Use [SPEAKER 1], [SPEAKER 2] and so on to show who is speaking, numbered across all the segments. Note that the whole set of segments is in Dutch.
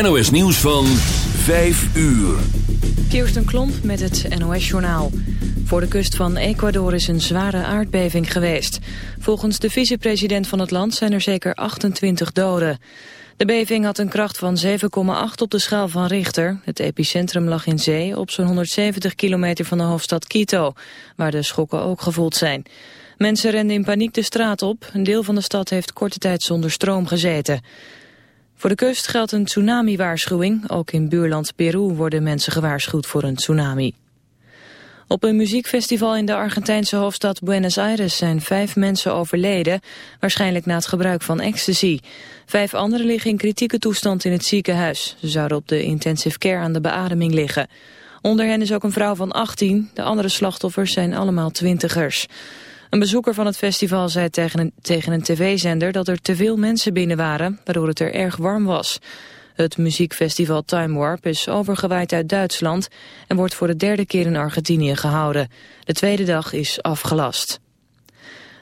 [SPEAKER 1] NOS nieuws van 5 uur.
[SPEAKER 2] Kirsten Klomp met het NOS-journaal. Voor de kust van Ecuador is een zware aardbeving geweest. Volgens de vicepresident van het land zijn er zeker 28 doden. De beving had een kracht van 7,8 op de schaal van Richter. Het epicentrum lag in zee op zo'n 170 kilometer van de hoofdstad Quito, waar de schokken ook gevoeld zijn. Mensen renden in paniek de straat op. Een deel van de stad heeft korte tijd zonder stroom gezeten. Voor de kust geldt een tsunami-waarschuwing. Ook in buurland Peru worden mensen gewaarschuwd voor een tsunami. Op een muziekfestival in de Argentijnse hoofdstad Buenos Aires zijn vijf mensen overleden, waarschijnlijk na het gebruik van ecstasy. Vijf anderen liggen in kritieke toestand in het ziekenhuis. Ze zouden op de intensive care aan de beademing liggen. Onder hen is ook een vrouw van 18, de andere slachtoffers zijn allemaal twintigers. Een bezoeker van het festival zei tegen een, tegen een tv-zender dat er te veel mensen binnen waren, waardoor het er erg warm was. Het muziekfestival Time Warp is overgewaaid uit Duitsland en wordt voor de derde keer in Argentinië gehouden. De tweede dag is afgelast.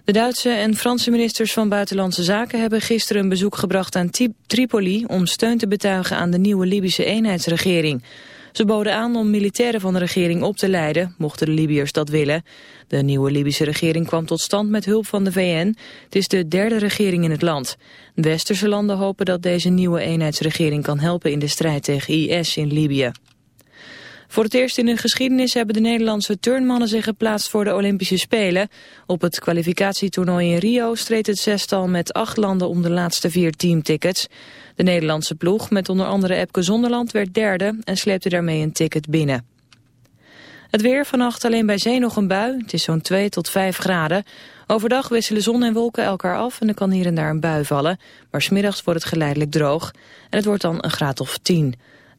[SPEAKER 2] De Duitse en Franse ministers van Buitenlandse Zaken hebben gisteren een bezoek gebracht aan Tripoli om steun te betuigen aan de nieuwe Libische eenheidsregering. Ze boden aan om militairen van de regering op te leiden, mochten de Libiërs dat willen. De nieuwe Libische regering kwam tot stand met hulp van de VN. Het is de derde regering in het land. Westerse landen hopen dat deze nieuwe eenheidsregering kan helpen in de strijd tegen IS in Libië. Voor het eerst in hun geschiedenis hebben de Nederlandse turnmannen zich geplaatst voor de Olympische Spelen. Op het kwalificatietoernooi in Rio streed het zestal met acht landen om de laatste vier teamtickets. De Nederlandse ploeg met onder andere Epke Zonderland werd derde en sleepte daarmee een ticket binnen. Het weer vannacht alleen bij zee nog een bui. Het is zo'n 2 tot 5 graden. Overdag wisselen zon en wolken elkaar af en er kan hier en daar een bui vallen. Maar smiddags wordt het geleidelijk droog. En het wordt dan een graad of 10.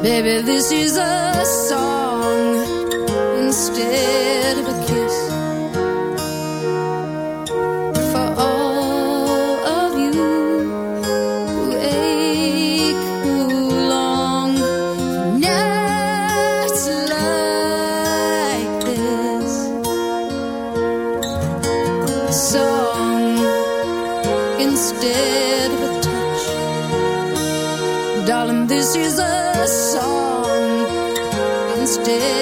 [SPEAKER 3] Baby, this is a song instead of a kiss. did.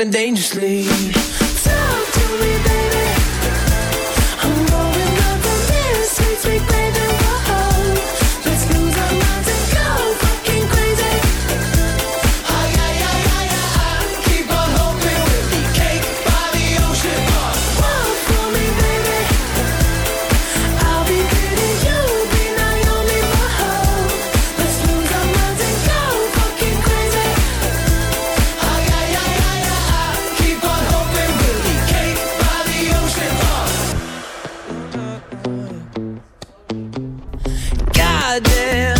[SPEAKER 1] living dangerously. idea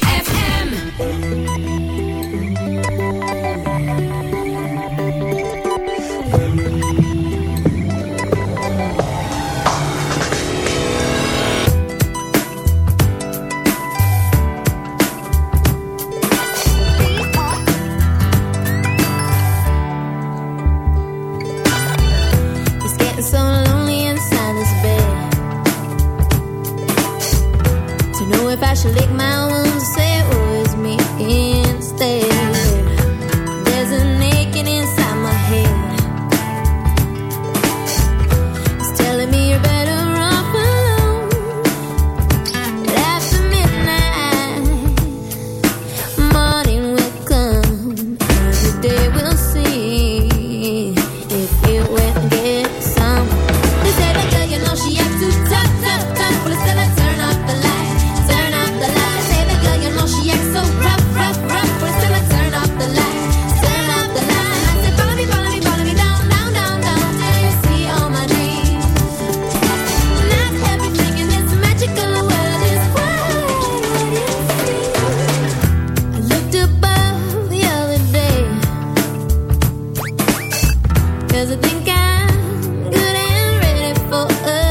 [SPEAKER 4] Cause I think I'm good and
[SPEAKER 5] ready for us.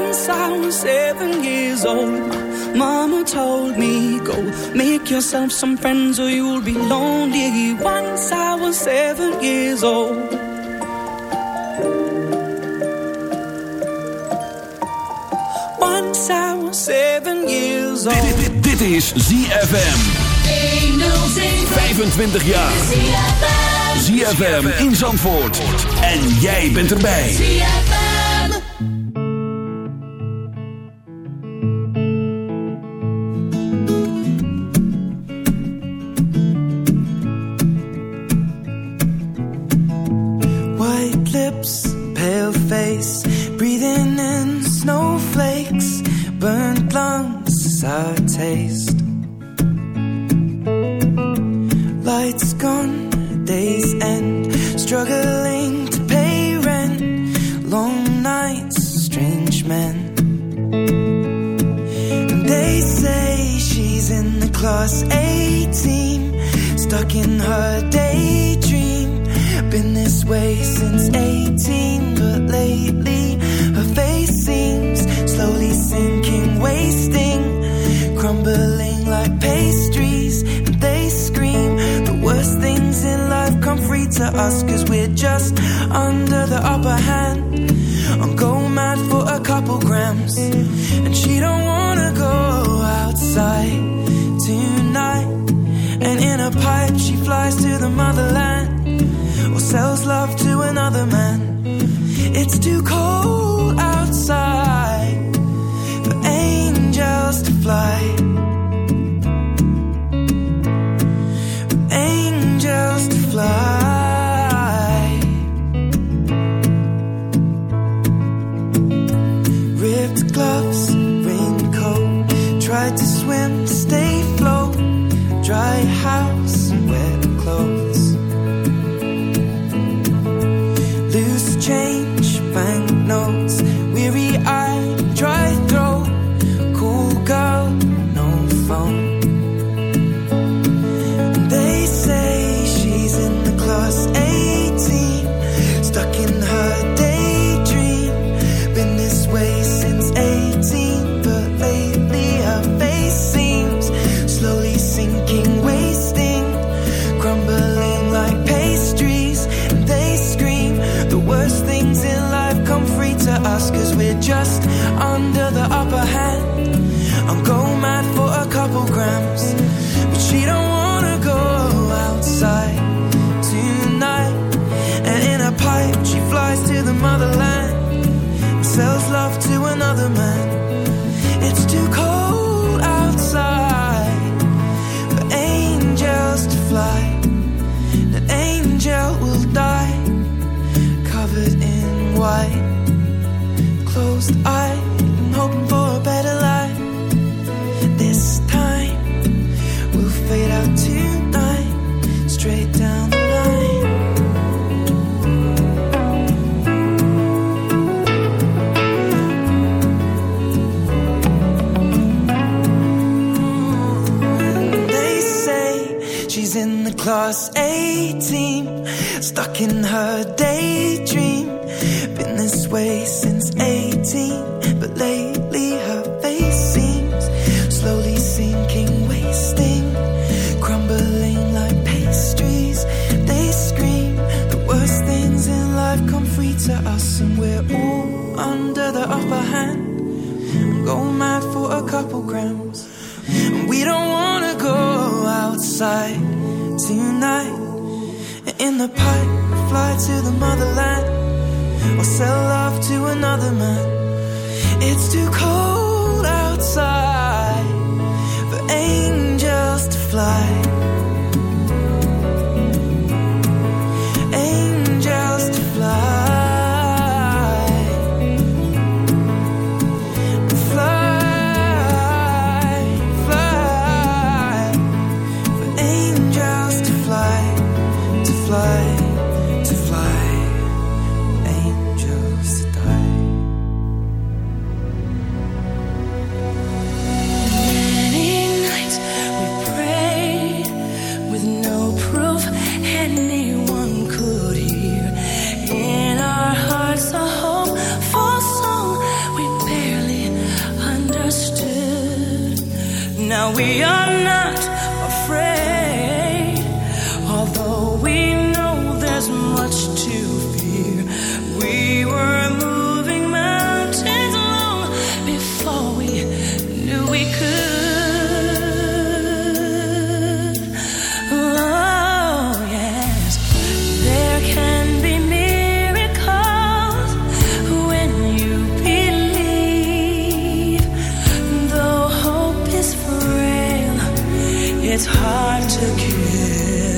[SPEAKER 5] Once I was seven years old, mama told me, Go make yourself some friends or you'll be lonely. Once I was seven years old. Once I was seven years old.
[SPEAKER 1] Dit, dit, dit is ZFM. 25 jaar. ZFM in Zandvoort. En jij bent erbij.
[SPEAKER 5] White always. it's hard to
[SPEAKER 3] kill.